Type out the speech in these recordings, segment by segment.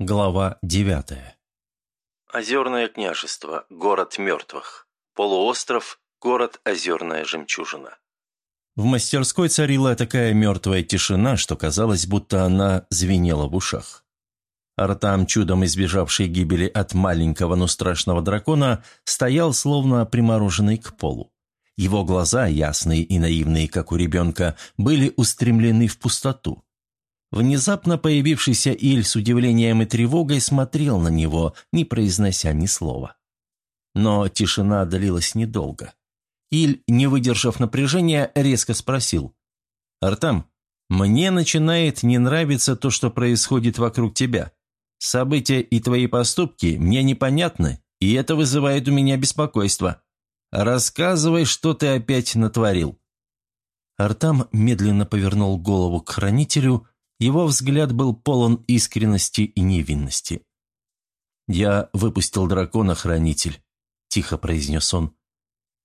Глава девятая. Озерное княжество. Город мертвых. Полуостров. Город Озерная жемчужина. В мастерской царила такая мертвая тишина, что казалось, будто она звенела в ушах. Артам, чудом избежавший гибели от маленького, но страшного дракона, стоял словно примороженный к полу. Его глаза, ясные и наивные, как у ребенка, были устремлены в пустоту. Внезапно появившийся Иль с удивлением и тревогой смотрел на него, не произнося ни слова. Но тишина длилась недолго. Иль, не выдержав напряжения, резко спросил. «Артам, мне начинает не нравиться то, что происходит вокруг тебя. События и твои поступки мне непонятны, и это вызывает у меня беспокойство. Рассказывай, что ты опять натворил». Артам медленно повернул голову к хранителю его взгляд был полон искренности и невинности. «Я выпустил дракона-хранитель», – тихо произнес он.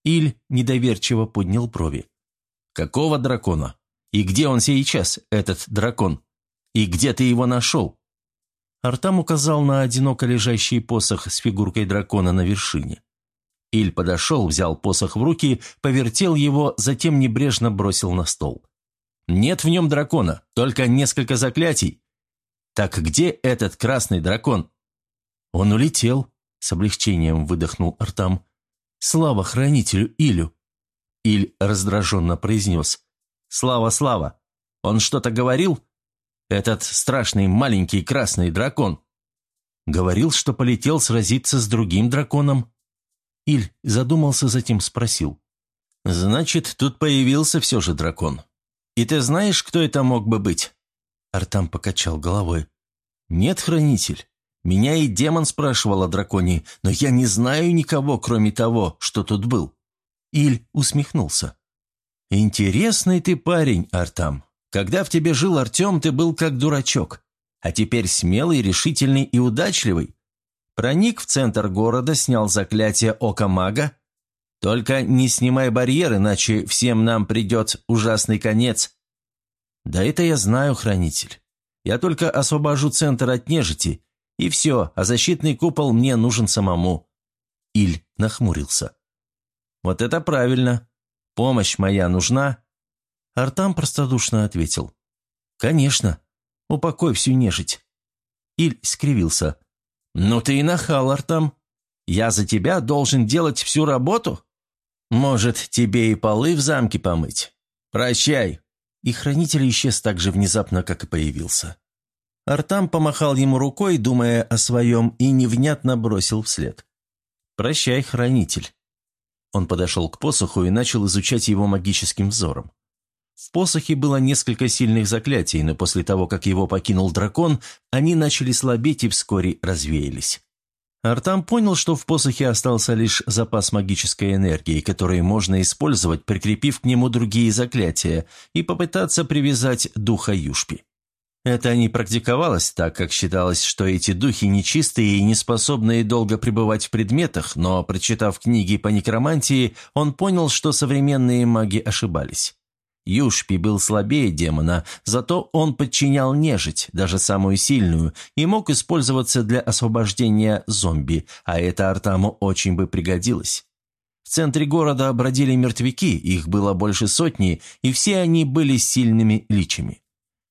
Иль недоверчиво поднял брови. «Какого дракона? И где он сейчас, этот дракон? И где ты его нашел?» Артам указал на одиноко лежащий посох с фигуркой дракона на вершине. Иль подошел, взял посох в руки, повертел его, затем небрежно бросил на стол. Нет в нем дракона, только несколько заклятий. Так где этот красный дракон? Он улетел, с облегчением выдохнул Артам. Слава хранителю Илю. Иль раздраженно произнес. Слава, слава. Он что-то говорил? Этот страшный маленький красный дракон. Говорил, что полетел сразиться с другим драконом. Иль задумался, затем спросил. «Значит, тут появился все же дракон. «И ты знаешь, кто это мог бы быть?» Артам покачал головой. «Нет, хранитель. Меня и демон спрашивал о драконе, но я не знаю никого, кроме того, что тут был». Иль усмехнулся. «Интересный ты парень, Артам. Когда в тебе жил Артем, ты был как дурачок. А теперь смелый, решительный и удачливый. Проник в центр города, снял заклятие Ока Мага, только не снимай барьер, иначе всем нам придет ужасный конец». «Да это я знаю, хранитель. Я только освобожу центр от нежити, и все, а защитный купол мне нужен самому». Иль нахмурился. «Вот это правильно. Помощь моя нужна?» Артам простодушно ответил. «Конечно. Упокой всю нежить». Иль скривился. «Ну ты и нахал, Артам. Я за тебя должен делать всю работу?» «Может, тебе и полы в замке помыть? Прощай!» И хранитель исчез так же внезапно, как и появился. Артам помахал ему рукой, думая о своем, и невнятно бросил вслед. «Прощай, хранитель!» Он подошел к посоху и начал изучать его магическим взором. В посохе было несколько сильных заклятий, но после того, как его покинул дракон, они начали слабеть и вскоре развеялись. Артам понял, что в посохе остался лишь запас магической энергии, который можно использовать, прикрепив к нему другие заклятия, и попытаться привязать духа Юшпи. Это не практиковалось так, как считалось, что эти духи нечистые и не способные долго пребывать в предметах, но, прочитав книги по некромантии, он понял, что современные маги ошибались. Юшпи был слабее демона, зато он подчинял нежить, даже самую сильную, и мог использоваться для освобождения зомби, а это Артаму очень бы пригодилось. В центре города бродили мертвяки, их было больше сотни, и все они были сильными личами.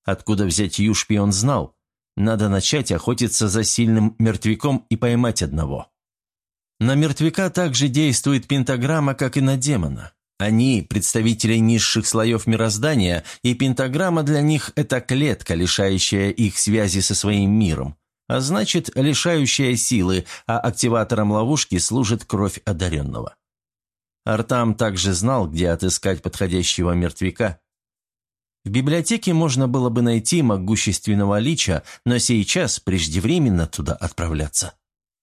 Откуда взять Юшпи он знал. Надо начать охотиться за сильным мертвяком и поймать одного. На мертвяка также действует пентаграмма, как и на демона. Они – представители низших слоев мироздания, и пентаграмма для них – это клетка, лишающая их связи со своим миром, а значит, лишающая силы, а активатором ловушки служит кровь одаренного. Артам также знал, где отыскать подходящего мертвяка. В библиотеке можно было бы найти могущественного лича, но сейчас преждевременно туда отправляться.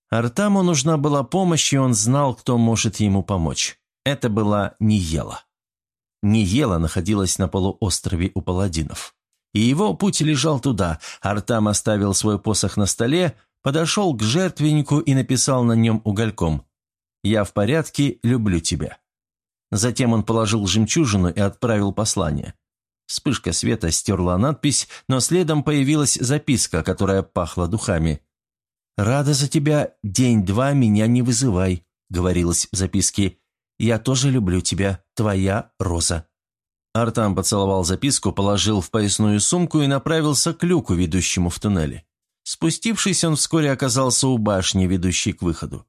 Артаму нужна была помощь, и он знал, кто может ему помочь. Это была Ниела. Ниела находилась на полуострове у паладинов. И его путь лежал туда. Артам оставил свой посох на столе, подошел к жертвеннику и написал на нем угольком «Я в порядке, люблю тебя». Затем он положил жемчужину и отправил послание. Вспышка света стерла надпись, но следом появилась записка, которая пахла духами. «Рада за тебя, день-два меня не вызывай», — говорилось в записке. «Я тоже люблю тебя, твоя Роза». Артам поцеловал записку, положил в поясную сумку и направился к люку, ведущему в туннеле. Спустившись, он вскоре оказался у башни, ведущей к выходу.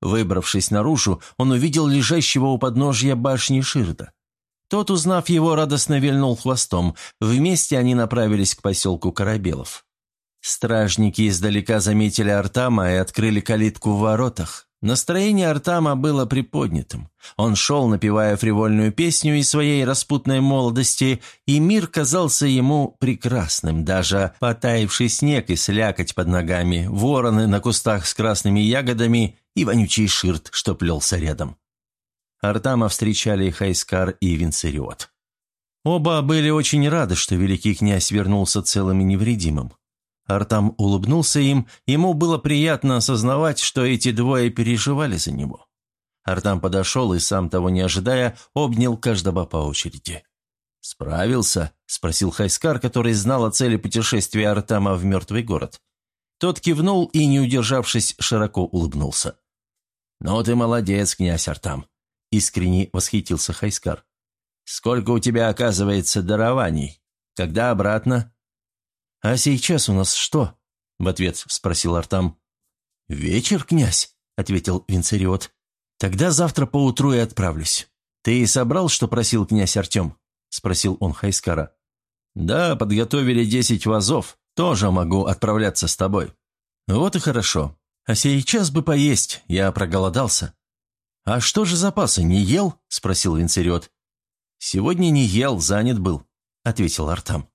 Выбравшись наружу, он увидел лежащего у подножья башни Ширда. Тот, узнав его, радостно вильнул хвостом. Вместе они направились к поселку Корабелов. Стражники издалека заметили Артама и открыли калитку в воротах. Настроение Артама было приподнятым. Он шел, напевая фривольную песню из своей распутной молодости, и мир казался ему прекрасным. Даже потаивший снег и слякоть под ногами, вороны на кустах с красными ягодами и вонючий ширт, что плелся рядом. Артама встречали Хайскар и Винцериот. Оба были очень рады, что великий князь вернулся целым и невредимым. Артам улыбнулся им, ему было приятно осознавать, что эти двое переживали за него. Артам подошел и, сам того не ожидая, обнял каждого по очереди. «Справился?» – спросил Хайскар, который знал о цели путешествия Артама в мертвый город. Тот кивнул и, не удержавшись, широко улыбнулся. «Ну ты молодец, князь Артам!» – искренне восхитился Хайскар. «Сколько у тебя, оказывается, дарований? Когда обратно?» «А сейчас у нас что?» – в ответ спросил Артам. «Вечер, князь», – ответил Винцериот. «Тогда завтра поутру и отправлюсь. Ты собрал, что просил князь Артем?» – спросил он Хайскара. «Да, подготовили десять вазов. Тоже могу отправляться с тобой». «Вот и хорошо. А сейчас бы поесть, я проголодался». «А что же запасы, не ел?» – спросил Винцериот. «Сегодня не ел, занят был», – ответил Артам.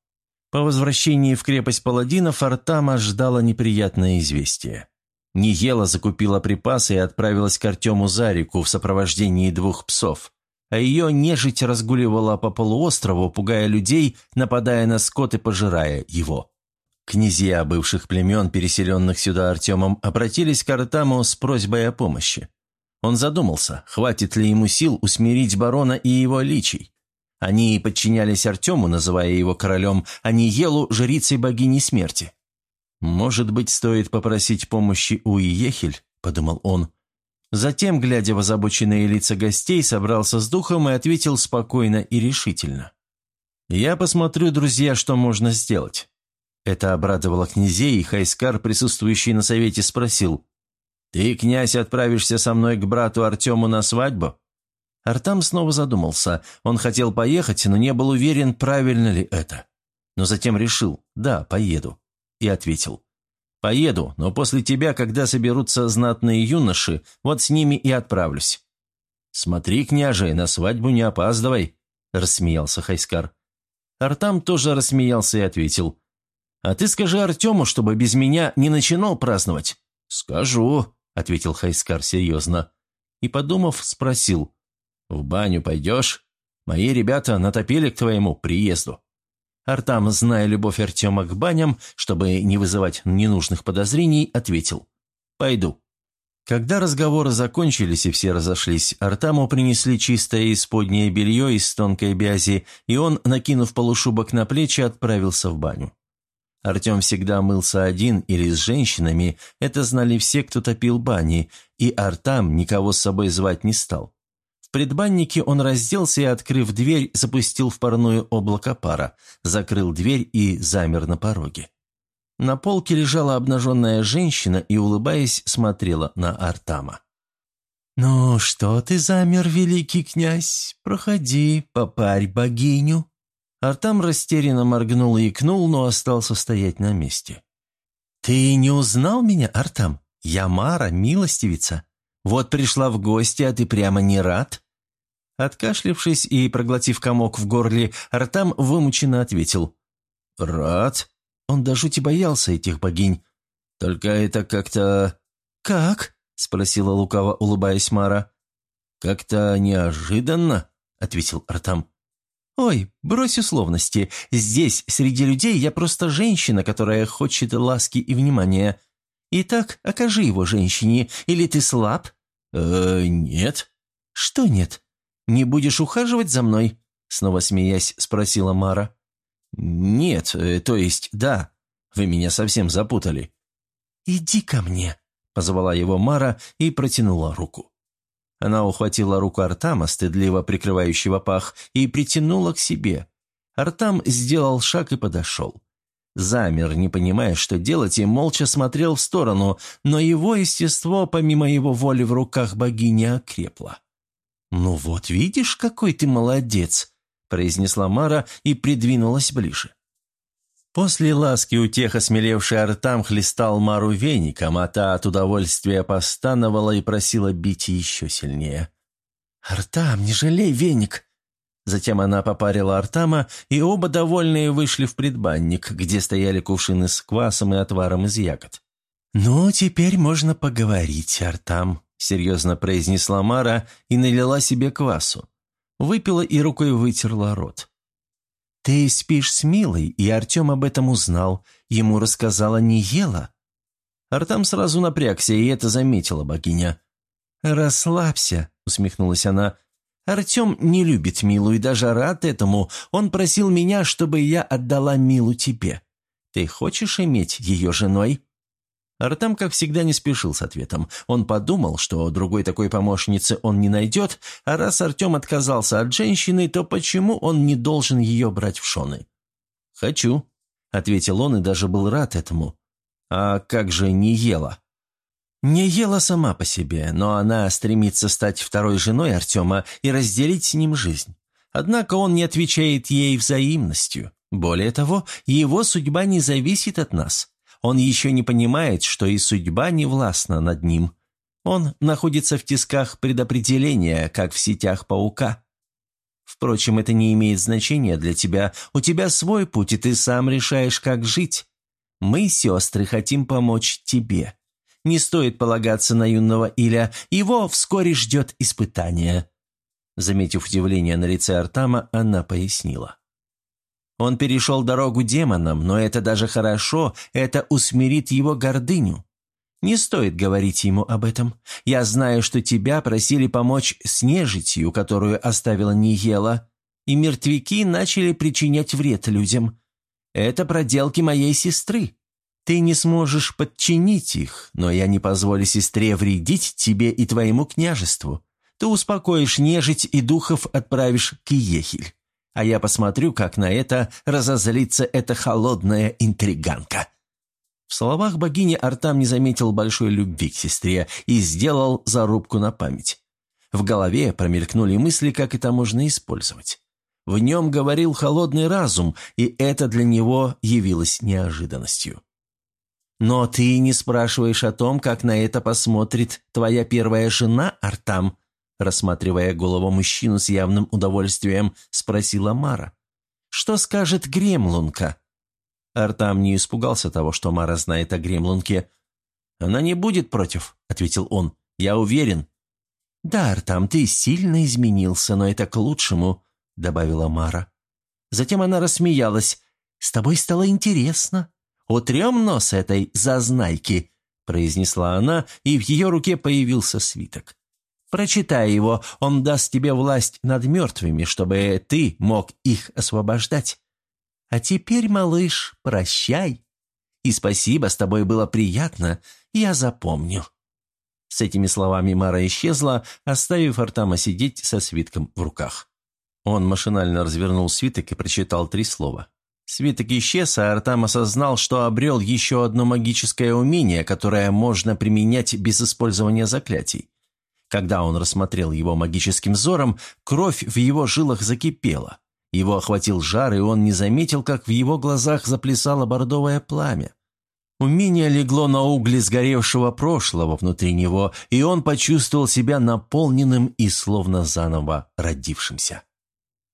По возвращении в крепость паладинов Артама ждало неприятное известие. Ниела закупила припасы и отправилась к Артему за реку в сопровождении двух псов. А ее нежить разгуливала по полуострову, пугая людей, нападая на скот и пожирая его. Князья бывших племен, переселенных сюда Артемом, обратились к Артаму с просьбой о помощи. Он задумался, хватит ли ему сил усмирить барона и его личий. Они подчинялись Артему, называя его королем, а не Елу – жрицей богини смерти. «Может быть, стоит попросить помощи у Иехель?» – подумал он. Затем, глядя в озабоченные лица гостей, собрался с духом и ответил спокойно и решительно. «Я посмотрю, друзья, что можно сделать». Это обрадовало князей, и Хайскар, присутствующий на совете, спросил. «Ты, князь, отправишься со мной к брату Артему на свадьбу?» Артам снова задумался. Он хотел поехать, но не был уверен, правильно ли это. Но затем решил «да, поеду». И ответил «Поеду, но после тебя, когда соберутся знатные юноши, вот с ними и отправлюсь». «Смотри, княже, на свадьбу не опаздывай», – рассмеялся Хайскар. Артам тоже рассмеялся и ответил «А ты скажи Артему, чтобы без меня не начинал праздновать». «Скажу», – ответил Хайскар серьезно. И, подумав, спросил «В баню пойдешь? Мои ребята натопили к твоему приезду». Артам, зная любовь Артема к баням, чтобы не вызывать ненужных подозрений, ответил «Пойду». Когда разговоры закончились и все разошлись, Артаму принесли чистое исподнее белье из тонкой бязи, и он, накинув полушубок на плечи, отправился в баню. Артем всегда мылся один или с женщинами, это знали все, кто топил бани, и Артам никого с собой звать не стал. Предбаннике он разделся и, открыв дверь, запустил в парное облако пара, закрыл дверь и замер на пороге. На полке лежала обнаженная женщина и, улыбаясь, смотрела на Артама. «Ну, что ты замер, великий князь? Проходи, попарь богиню». Артам растерянно моргнул и икнул, но остался стоять на месте. «Ты не узнал меня, Артам? Я Мара, милостивица. Вот пришла в гости, а ты прямо не рад?» Откашлившись и проглотив комок в горле, Артам вымученно ответил. «Рад?» Он до жути боялся этих богинь. «Только это как-то...» «Как?» – спросила лукаво, улыбаясь Мара. «Как-то неожиданно», – ответил Артам. «Ой, брось условности. Здесь, среди людей, я просто женщина, которая хочет ласки и внимания. Итак, окажи его женщине, или ты слаб?» «Э, нет». «Что нет? Не будешь ухаживать за мной?» Снова смеясь, спросила Мара. «Нет, э, то есть да. Вы меня совсем запутали». «Иди ко мне», — позвала его Мара и протянула руку. Она ухватила руку Артама, стыдливо прикрывающего пах, и притянула к себе. Артам сделал шаг и подошел. Замер, не понимая, что делать, и молча смотрел в сторону, но его естество, помимо его воли в руках богини, окрепло. «Ну вот, видишь, какой ты молодец!» – произнесла Мара и придвинулась ближе. После ласки у тех осмелевший Артам хлестал Мару веником, а та от удовольствия постановала и просила бить еще сильнее. «Артам, не жалей веник!» Затем она попарила Артама, и оба довольные вышли в предбанник, где стояли кувшины с квасом и отваром из ягод. «Ну, теперь можно поговорить, Артам», — серьезно произнесла Мара и налила себе квасу. Выпила и рукой вытерла рот. «Ты спишь с Милой, и Артем об этом узнал. Ему рассказала не ела». Артам сразу напрягся, и это заметила богиня. «Расслабься», — усмехнулась она, Артем не любит Милу и даже рад этому. Он просил меня, чтобы я отдала Милу тебе. Ты хочешь иметь ее женой?» Артем, как всегда, не спешил с ответом. Он подумал, что другой такой помощницы он не найдет, а раз Артем отказался от женщины, то почему он не должен ее брать в шоны? «Хочу», — ответил он и даже был рад этому. «А как же не ела?» Не ела сама по себе, но она стремится стать второй женой Артема и разделить с ним жизнь. Однако он не отвечает ей взаимностью. Более того, его судьба не зависит от нас. Он еще не понимает, что и судьба не властна над ним. Он находится в тисках предопределения, как в сетях паука. Впрочем, это не имеет значения для тебя. У тебя свой путь, и ты сам решаешь, как жить. Мы, сестры, хотим помочь тебе. Не стоит полагаться на юного Иля, его вскоре ждет испытание». Заметив удивление на лице Артама, она пояснила. «Он перешел дорогу демонам, но это даже хорошо, это усмирит его гордыню. Не стоит говорить ему об этом. Я знаю, что тебя просили помочь с нежитью, которую оставила Ниела, и мертвяки начали причинять вред людям. Это проделки моей сестры. Ты не сможешь подчинить их, но я не позволю сестре вредить тебе и твоему княжеству. Ты успокоишь нежить и духов отправишь к Ехель. А я посмотрю, как на это разозлится эта холодная интриганка». В словах богини Артам не заметил большой любви к сестре и сделал зарубку на память. В голове промелькнули мысли, как это можно использовать. В нем говорил холодный разум, и это для него явилось неожиданностью. «Но ты не спрашиваешь о том, как на это посмотрит твоя первая жена, Артам?» Рассматривая голову мужчину с явным удовольствием, спросила Мара. «Что скажет Гремлунка?» Артам не испугался того, что Мара знает о Гремлунке. «Она не будет против», — ответил он. «Я уверен». «Да, Артам, ты сильно изменился, но это к лучшему», — добавила Мара. Затем она рассмеялась. «С тобой стало интересно. «Утрем нос этой зазнайки», — произнесла она, и в ее руке появился свиток. «Прочитай его, он даст тебе власть над мертвыми, чтобы ты мог их освобождать. А теперь, малыш, прощай. И спасибо, с тобой было приятно, я запомню». С этими словами Мара исчезла, оставив Артама сидеть со свитком в руках. Он машинально развернул свиток и прочитал три слова. Свиток исчез, а Артам осознал, что обрел еще одно магическое умение, которое можно применять без использования заклятий. Когда он рассмотрел его магическим взором, кровь в его жилах закипела. Его охватил жар, и он не заметил, как в его глазах заплясало бордовое пламя. Умение легло на угли сгоревшего прошлого внутри него, и он почувствовал себя наполненным и словно заново родившимся.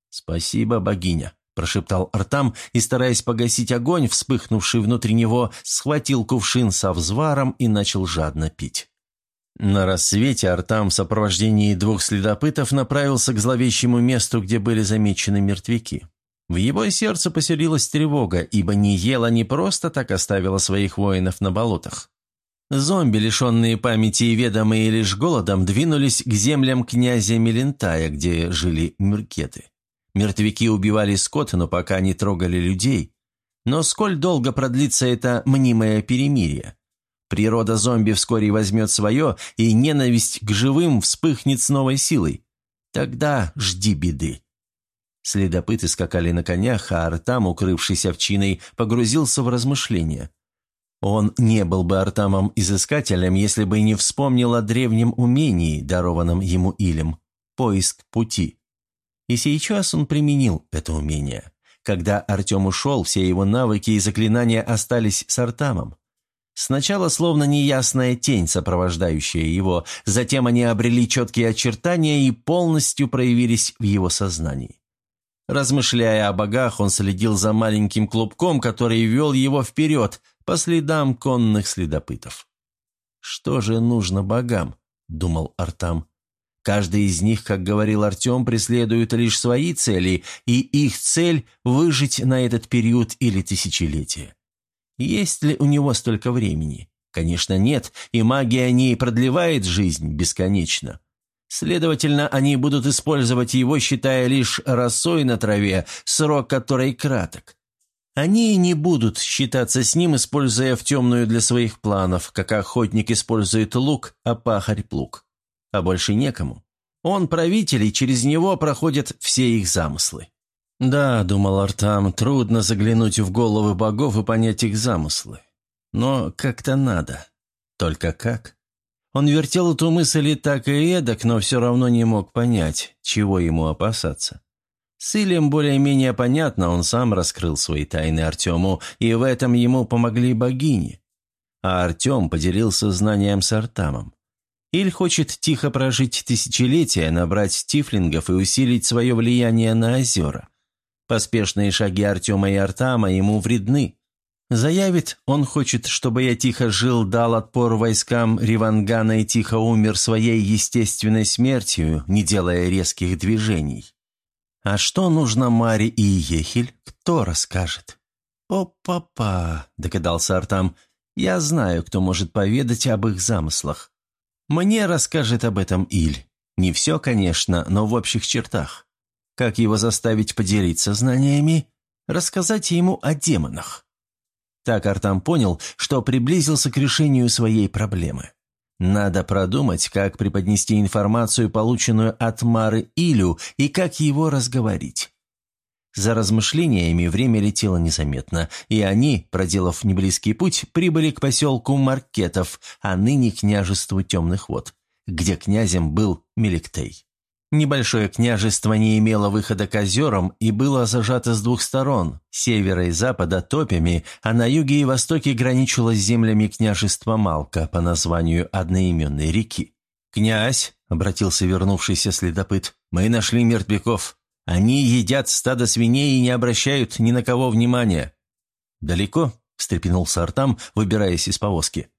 «Спасибо, богиня», прошептал Артам и, стараясь погасить огонь, вспыхнувший внутри него, схватил кувшин со взваром и начал жадно пить. На рассвете Артам в сопровождении двух следопытов направился к зловещему месту, где были замечены мертвяки. В его сердце поселилась тревога, ибо не ела не просто так оставила своих воинов на болотах. Зомби, лишенные памяти и ведомые лишь голодом, двинулись к землям князя Мелентая, где жили мюркеты. Мертвяки убивали скот, но пока не трогали людей. Но сколь долго продлится это мнимое перемирие? Природа зомби вскоре возьмет свое, и ненависть к живым вспыхнет с новой силой. Тогда жди беды. Следопыты скакали на конях, а Артам, укрывшись овчиной, погрузился в размышления. Он не был бы Артамом-изыскателем, если бы не вспомнил о древнем умении, дарованном ему Илем – поиск пути. И сейчас он применил это умение. Когда Артем ушел, все его навыки и заклинания остались с Артамом. Сначала словно неясная тень, сопровождающая его, затем они обрели четкие очертания и полностью проявились в его сознании. Размышляя о богах, он следил за маленьким клубком, который вел его вперед, по следам конных следопытов. «Что же нужно богам?» – думал Артам. «Каждый из них, как говорил Артем, преследует лишь свои цели, и их цель – выжить на этот период или тысячелетие. Есть ли у него столько времени? Конечно, нет, и магия не продлевает жизнь бесконечно. Следовательно, они будут использовать его, считая лишь росой на траве, срок которой краток. Они не будут считаться с ним, используя в темную для своих планов, как охотник использует лук, а пахарь – плуг. А больше некому. Он правитель, и через него проходят все их замыслы. Да, думал Артам, трудно заглянуть в головы богов и понять их замыслы. Но как-то надо. Только как? Он вертел эту мысль и так и эдак, но все равно не мог понять, чего ему опасаться. С Илем более-менее понятно, он сам раскрыл свои тайны Артему, и в этом ему помогли богини. А Артем поделился знанием с Артамом. Иль хочет тихо прожить тысячелетия, набрать тифлингов и усилить свое влияние на озера. Поспешные шаги Артема и Артама ему вредны. Заявит, он хочет, чтобы я тихо жил, дал отпор войскам Ривангана и тихо умер своей естественной смертью, не делая резких движений. А что нужно Маре и Ехель, кто расскажет? «О, папа!» – догадался Артам. «Я знаю, кто может поведать об их замыслах. Мне расскажет об этом Иль. Не все, конечно, но в общих чертах. Как его заставить поделиться знаниями? Рассказать ему о демонах. Так Артам понял, что приблизился к решению своей проблемы. Надо продумать, как преподнести информацию, полученную от Мары Илю, и как его разговорить. За размышлениями время летело незаметно, и они, проделав неблизкий путь, прибыли к поселку Маркетов, а ныне княжеству Темных Вод, где князем был Меликтей. Небольшое княжество не имело выхода к озерам и было зажато с двух сторон, севера и запада топями, а на юге и востоке граничило с землями княжества Малка по названию одноименной реки. «Князь», — обратился вернувшийся следопыт, — «мы нашли мертвяков. Они едят стадо свиней и не обращают ни на кого внимания». «Далеко?» — встрепенулся Артам, выбираясь из повозки.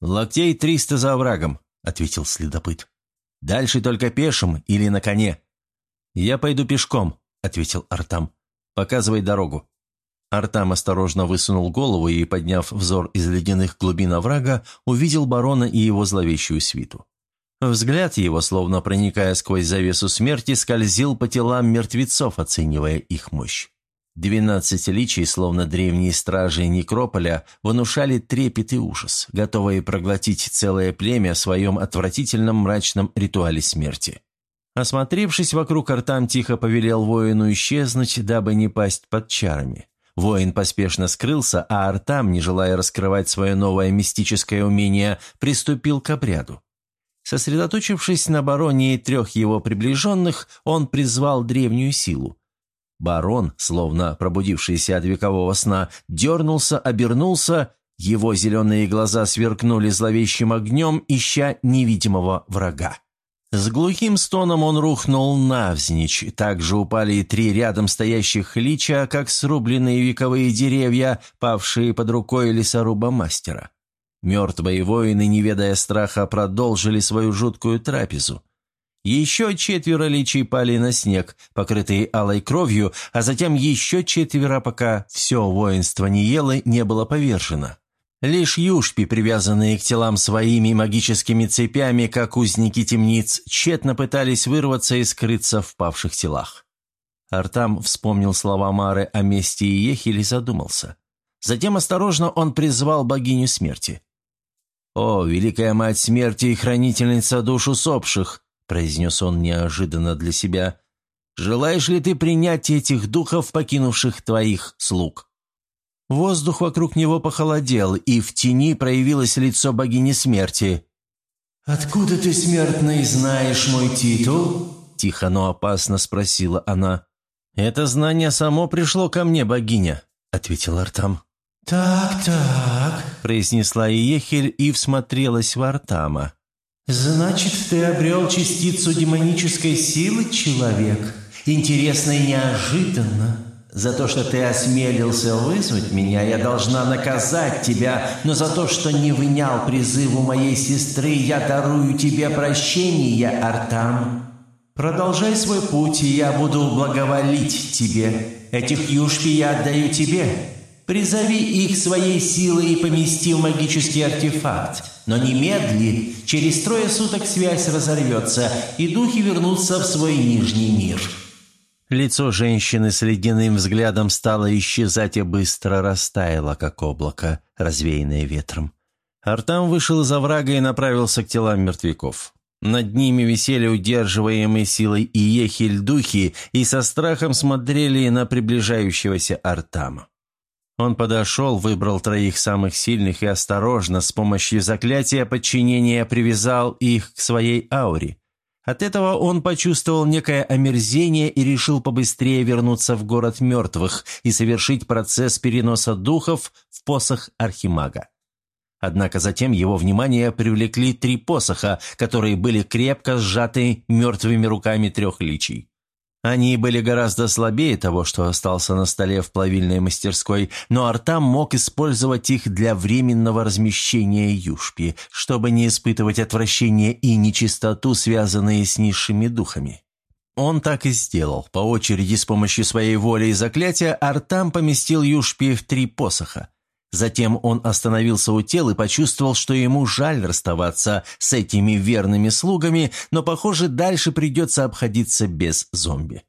«Локтей триста за оврагом», — ответил следопыт. Дальше только пешим или на коне». «Я пойду пешком», — ответил Артам. «Показывай дорогу». Артам осторожно высунул голову и, подняв взор из ледяных глубин оврага, увидел барона и его зловещую свиту. Взгляд его, словно проникая сквозь завесу смерти, скользил по телам мертвецов, оценивая их мощь. Двенадцать личий, словно древние стражи Некрополя, внушали трепет и ужас, готовые проглотить целое племя в своем отвратительном мрачном ритуале смерти. Осмотревшись вокруг, Артам тихо повелел воину исчезнуть, дабы не пасть под чарами. Воин поспешно скрылся, а Артам, не желая раскрывать свое новое мистическое умение, приступил к обряду. Сосредоточившись на бароне и трех его приближенных, он призвал древнюю силу – Барон, словно пробудившийся от векового сна, дернулся, обернулся, его зеленые глаза сверкнули зловещим огнем, ища невидимого врага. С глухим стоном он рухнул навзничь, также упали и три рядом стоящих лича, как срубленные вековые деревья, павшие под рукой лесоруба мастера. Мертвые воины, не ведая страха, продолжили свою жуткую трапезу. Еще четверо личий пали на снег, покрытые алой кровью, а затем еще четверо, пока все воинство не ело, не было повержено. Лишь юшпи, привязанные к телам своими магическими цепями, как узники темниц, тщетно пытались вырваться и скрыться в павших телах. Артам вспомнил слова Мары о мести и и задумался. Затем осторожно он призвал богиню смерти. «О, великая мать смерти и хранительница душ усопших!» – произнес он неожиданно для себя. «Желаешь ли ты принять этих духов, покинувших твоих слуг?» Воздух вокруг него похолодел, и в тени проявилось лицо богини смерти. «Откуда ты, смертный, знаешь мой титул?» – тихо, но опасно спросила она. «Это знание само пришло ко мне, богиня», – ответил Артам. «Так, так», – произнесла Иехель и всмотрелась в Артама. «Значит, ты обрел частицу демонической силы, человек? Интересно и неожиданно. За то, что ты осмелился вызвать меня, я должна наказать тебя, но за то, что не внял призыву моей сестры, я дарую тебе прощение, Артам. Продолжай свой путь, и я буду благоволить тебе. Этих юшпи я отдаю тебе. Призови их своей силой и помести в магический артефакт. Но немедли, через трое суток связь разорвется, и духи вернутся в свой нижний мир». Лицо женщины с ледяным взглядом стало исчезать и быстро растаяло, как облако, развеянное ветром. Артам вышел из оврага и направился к телам мертвяков. Над ними висели удерживаемые силой Иехель духи и со страхом смотрели на приближающегося Артама. Он подошел, выбрал троих самых сильных и осторожно, с помощью заклятия подчинения, привязал их к своей ауре. От этого он почувствовал некое омерзение и решил побыстрее вернуться в город мертвых и совершить процесс переноса духов в посох Архимага. Однако затем его внимание привлекли три посоха, которые были крепко сжаты мертвыми руками трех личий. Они были гораздо слабее того, что остался на столе в плавильной мастерской, но Артам мог использовать их для временного размещения юшпи, чтобы не испытывать отвращение и нечистоту, связанные с низшими духами. Он так и сделал. По очереди с помощью своей воли и заклятия Артам поместил юшпи в три посоха. Затем он остановился у тел и почувствовал, что ему жаль расставаться с этими верными слугами, но, похоже, дальше придется обходиться без зомби.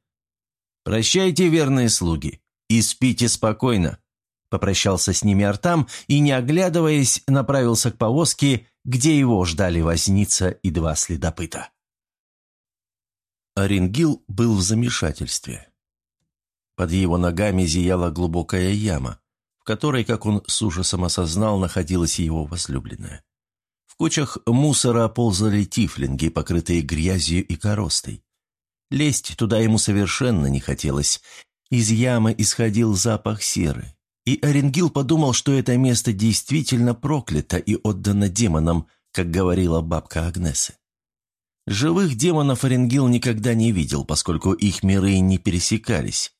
«Прощайте, верные слуги, и спите спокойно», – попрощался с ними Артам и, не оглядываясь, направился к повозке, где его ждали возница и два следопыта. Оренгил был в замешательстве. Под его ногами зияла глубокая яма – которой, как он с ужасом осознал, находилась его возлюбленная. В кучах мусора ползали тифлинги, покрытые грязью и коростой. Лезть туда ему совершенно не хотелось. Из ямы исходил запах серы. И Оренгил подумал, что это место действительно проклято и отдано демонам, как говорила бабка Агнесы. Живых демонов Оренгил никогда не видел, поскольку их миры не пересекались.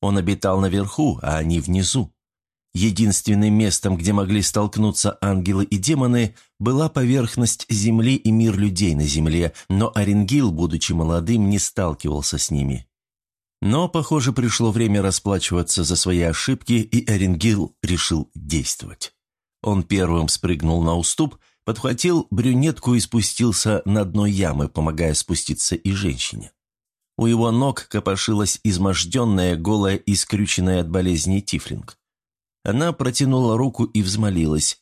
Он обитал наверху, а они внизу. Единственным местом, где могли столкнуться ангелы и демоны, была поверхность земли и мир людей на земле, но Оренгил, будучи молодым, не сталкивался с ними. Но, похоже, пришло время расплачиваться за свои ошибки, и Оренгил решил действовать. Он первым спрыгнул на уступ, подхватил брюнетку и спустился на дно ямы, помогая спуститься и женщине. У его ног копошилась изможденная, голая и скрюченная от болезни Тифлинг. Она протянула руку и взмолилась.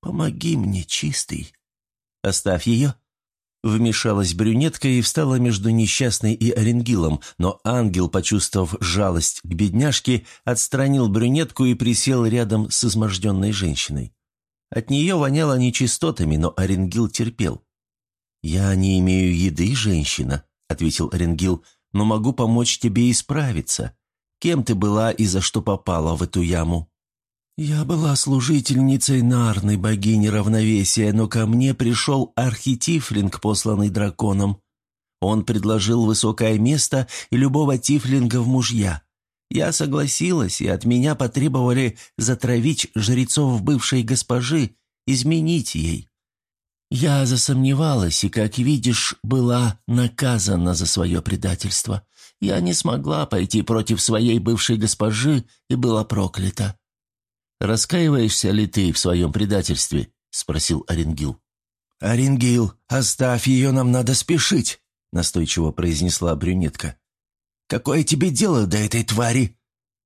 «Помоги мне, чистый». «Оставь ее». Вмешалась брюнетка и встала между несчастной и Оренгилом, но ангел, почувствовав жалость к бедняжке, отстранил брюнетку и присел рядом с изможденной женщиной. От нее воняло нечистотами, но Оренгил терпел. «Я не имею еды, женщина», — ответил Оренгил, — «но могу помочь тебе исправиться. Кем ты была и за что попала в эту яму?» «Я была служительницей Нарной, богини равновесия, но ко мне пришел архитифлинг, посланный драконом. Он предложил высокое место и любого тифлинга в мужья. Я согласилась, и от меня потребовали затравить жрецов бывшей госпожи, изменить ей. Я засомневалась и, как видишь, была наказана за свое предательство. Я не смогла пойти против своей бывшей госпожи и была проклята. «Раскаиваешься ли ты в своем предательстве?» – спросил Оренгил. «Оренгил, оставь ее, нам надо спешить», – настойчиво произнесла брюнетка. «Какое тебе дело до этой твари?»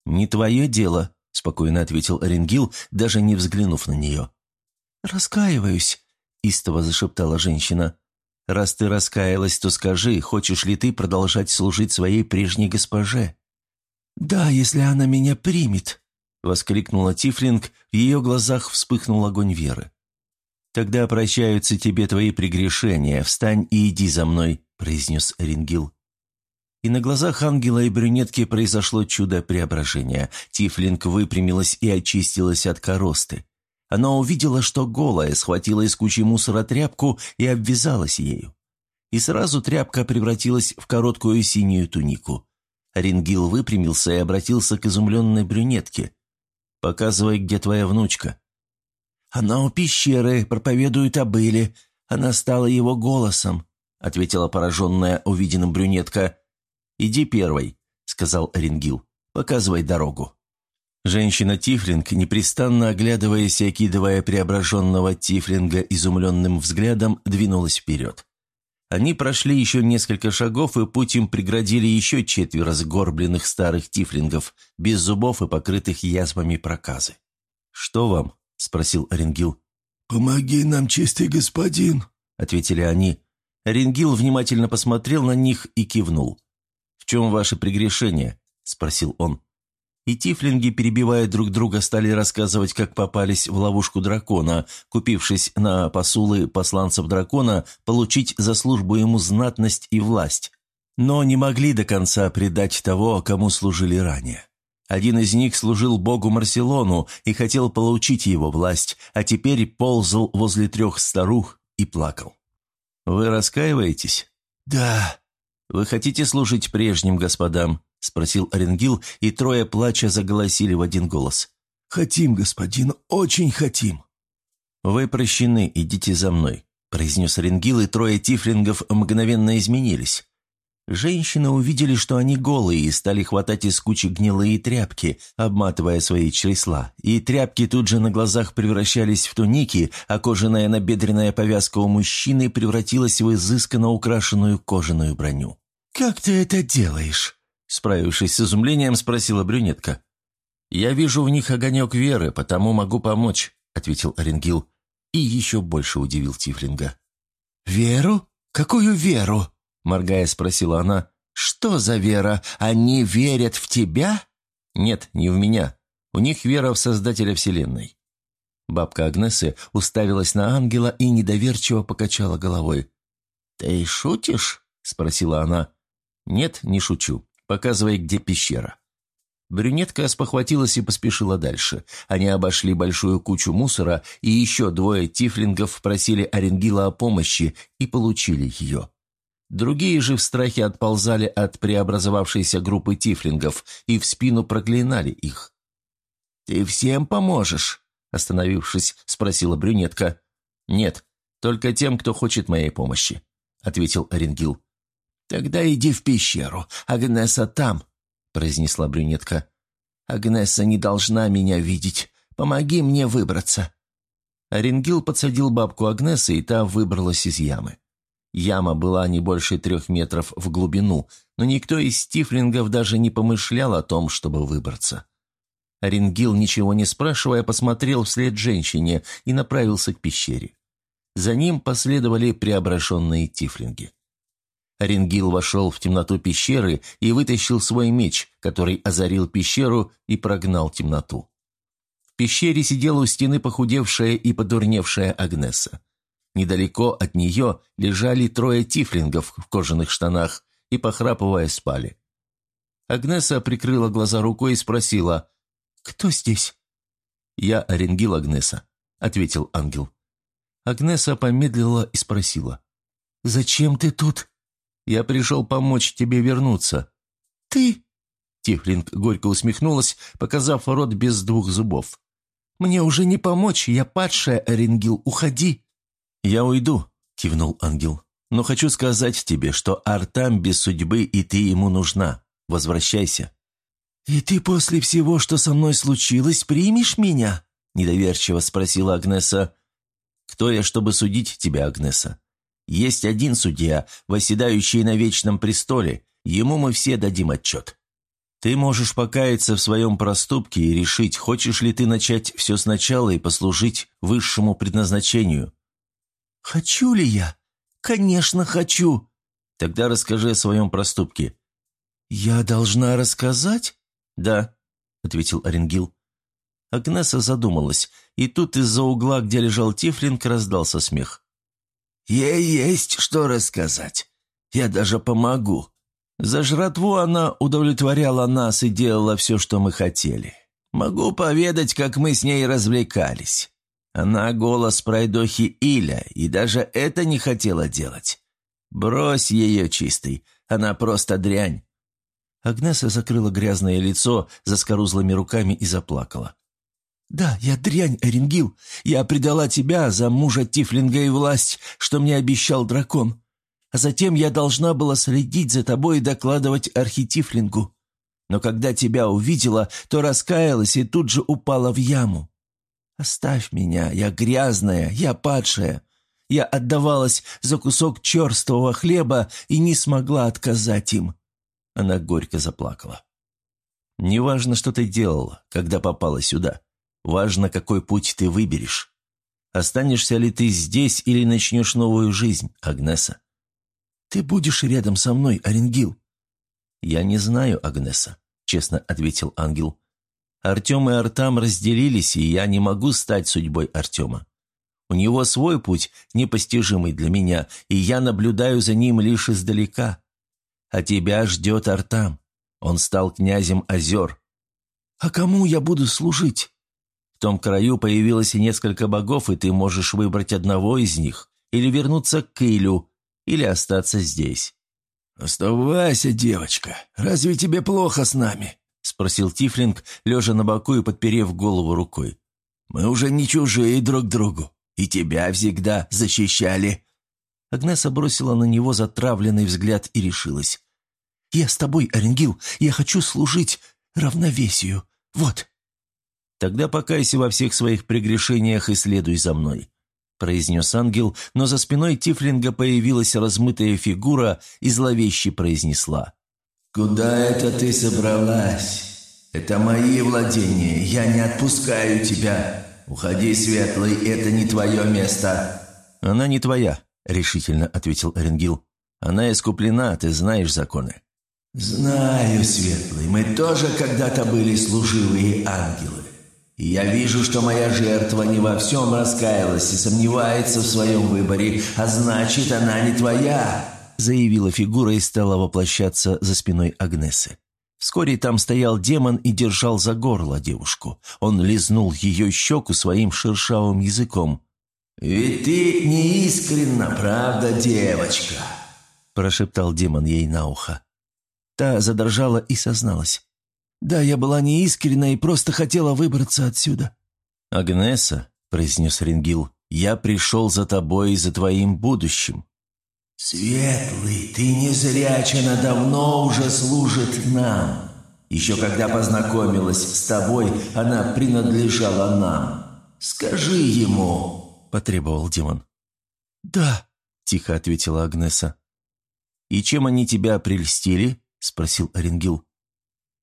«Не твое дело», – спокойно ответил Оренгил, даже не взглянув на нее. «Раскаиваюсь», — истово зашептала женщина. «Раз ты раскаялась, то скажи, хочешь ли ты продолжать служить своей прежней госпоже?» «Да, если она меня примет», — воскликнула Тифлинг, в ее глазах вспыхнул огонь веры. «Тогда прощаются тебе твои прегрешения, встань и иди за мной», — произнес Рингил. И на глазах ангела и брюнетки произошло чудо преображения. Тифлинг выпрямилась и очистилась от коросты. Она увидела, что голая, схватила из кучи мусора тряпку и обвязалась ею. И сразу тряпка превратилась в короткую синюю тунику. Рингил выпрямился и обратился к изумленной брюнетке. «Показывай, где твоя внучка». «Она у пещеры, проповедует о быле. Она стала его голосом», — ответила пораженная увиденным брюнетка. «Иди первой», — сказал Рингил. «Показывай дорогу». Женщина Тифлинг, непрестанно оглядываясь и окидывая преображенного Тифлинга изумленным взглядом, двинулась вперед. Они прошли еще несколько шагов, и путь им преградили еще четверо сгорбленных старых тифлингов, без зубов и покрытых язвами проказы. «Что вам?» – спросил Оренгил. «Помоги нам, чистый господин», – ответили они. Оренгил внимательно посмотрел на них и кивнул. «В чем ваше прегрешение?» – спросил он. И тифлинги, перебивая друг друга, стали рассказывать, как попались в ловушку дракона, купившись на посулы посланцев дракона получить за службу ему знатность и власть. Но не могли до конца предать того, кому служили ранее. Один из них служил богу Марселону и хотел получить его власть, а теперь ползал возле трех старух и плакал. «Вы раскаиваетесь?» «Да». «Вы хотите служить прежним господам?» – спросил Оренгил, и трое плача заголосили в один голос. «Хотим, господин, очень хотим!» «Вы прощены, идите за мной», – произнес Оренгил, и трое тифлингов мгновенно изменились. Женщины увидели, что они голые, и стали хватать из кучи гнилые тряпки, обматывая свои чресла. И тряпки тут же на глазах превращались в туники, а кожаная набедренная повязка у мужчины превратилась в изысканно украшенную кожаную броню. «Как ты это делаешь?» Справившись с изумлением, спросила брюнетка. «Я вижу в них огонек веры, потому могу помочь», — ответил Оренгил. И еще больше удивил Тифлинга. «Веру? Какую веру?» — моргая спросила она. «Что за вера? Они верят в тебя?» «Нет, не в меня. У них вера в Создателя Вселенной». Бабка Агнесы уставилась на ангела и недоверчиво покачала головой. «Ты шутишь?» — спросила она. «Нет, не шучу показывая, где пещера. Брюнетка спохватилась и поспешила дальше. Они обошли большую кучу мусора, и еще двое тифлингов просили Оренгила о помощи и получили ее. Другие же в страхе отползали от преобразовавшейся группы тифлингов и в спину проклинали их. «Ты всем поможешь?» – остановившись, спросила брюнетка. «Нет, только тем, кто хочет моей помощи», – ответил Оренгил. «Тогда иди в пещеру. Агнеса там», — произнесла брюнетка. «Агнеса не должна меня видеть. Помоги мне выбраться». Оренгил подсадил бабку Агнесы, и та выбралась из ямы. Яма была не больше трех метров в глубину, но никто из стифлингов даже не помышлял о том, чтобы выбраться. Оренгил, ничего не спрашивая, посмотрел вслед женщине и направился к пещере. За ним последовали преображенные тифлинги. Оренгил вошел в темноту пещеры и вытащил свой меч, который озарил пещеру и прогнал темноту. В пещере сидела у стены похудевшая и подурневшая Агнеса. Недалеко от нее лежали трое тифлингов в кожаных штанах и, похрапывая, спали. Агнеса прикрыла глаза рукой и спросила, «Кто здесь?» «Я Оренгил Агнеса», — ответил ангел. Агнеса помедлила и спросила, «Зачем ты тут?» Я пришел помочь тебе вернуться». «Ты?» Тифлинг горько усмехнулась, показав рот без двух зубов. «Мне уже не помочь, я падшая, Оренгил, уходи!» «Я уйду», — кивнул ангел. «Но хочу сказать тебе, что Артам без судьбы, и ты ему нужна. Возвращайся». «И ты после всего, что со мной случилось, примешь меня?» — недоверчиво спросила Агнеса. «Кто я, чтобы судить тебя, Агнеса? Есть один судья, восседающий на вечном престоле, ему мы все дадим отчет». Ты можешь покаяться в своем проступке и решить, хочешь ли ты начать все сначала и послужить высшему предназначению». «Хочу ли я? Конечно, хочу!» «Тогда расскажи о своем проступке». «Я должна рассказать?» «Да», — ответил Оренгил. Агнеса задумалась, и тут из-за угла, где лежал Тифлинг, раздался смех. «Ей есть что рассказать. Я даже помогу». За жратву она удовлетворяла нас и делала все, что мы хотели. Могу поведать, как мы с ней развлекались. Она голос пройдохи Иля, и даже это не хотела делать. Брось ее чистый, она просто дрянь. Агнеса закрыла грязное лицо заскорузлыми руками и заплакала. «Да, я дрянь, Эренгил. Я предала тебя за мужа Тифлинга и власть, что мне обещал дракон. А затем я должна была следить за тобой и докладывать архитифлингу. Но когда тебя увидела, то раскаялась и тут же упала в яму. Оставь меня, я грязная, я падшая. Я отдавалась за кусок черствого хлеба и не смогла отказать им». Она горько заплакала. «Неважно, что ты делала, когда попала сюда. Важно, какой путь ты выберешь. Останешься ли ты здесь или начнешь новую жизнь, Агнеса? Ты будешь рядом со мной, Оренгил. Я не знаю, Агнеса, честно ответил ангел. Артем и Артам разделились, и я не могу стать судьбой Артема. У него свой путь, непостижимый для меня, и я наблюдаю за ним лишь издалека. А тебя ждет Артам. Он стал князем озер. А кому я буду служить? В том краю появилось несколько богов, и ты можешь выбрать одного из них, или вернуться к Илю, или остаться здесь». «Оставайся, девочка. Разве тебе плохо с нами?» – спросил Тифлинг, лежа на боку и подперев голову рукой. «Мы уже не чужие друг другу, и тебя всегда защищали». Агнеса бросила на него затравленный взгляд и решилась. «Я с тобой, Оренгил, я хочу служить равновесию. Вот». «Тогда покайся во всех своих прегрешениях и следуй за мной», – произнес ангел, но за спиной Тифлинга появилась размытая фигура и зловеще произнесла. «Куда это ты собралась? Это мои владения, я не отпускаю тебя. Уходи, Светлый, это не твое место». «Она не твоя», – решительно ответил Оренгил. «Она искуплена, ты знаешь законы». «Знаю, Светлый, мы тоже когда-то были служивые ангелы. Я вижу, что моя жертва не во всем раскаялась и сомневается в своем выборе, а значит, она не твоя», заявила фигура и стала воплощаться за спиной Агнесы. Вскоре там стоял демон и держал за горло девушку. Он лизнул ее щеку своим шершавым языком. «Ведь ты неискренна, правда, девочка?» прошептал демон ей на ухо. Та задрожала и созналась. Да, я была неискренна и просто хотела выбраться отсюда». «Агнеса», — произнес Ренгил, — «я пришел за тобой и за твоим будущим». «Светлый, ты не зря, она давно уже служит нам. Еще когда познакомилась с тобой, она принадлежала нам. Скажи ему», — потребовал демон. «Да», — тихо ответила Агнеса. «И чем они тебя прельстили?» — спросил Оренгил.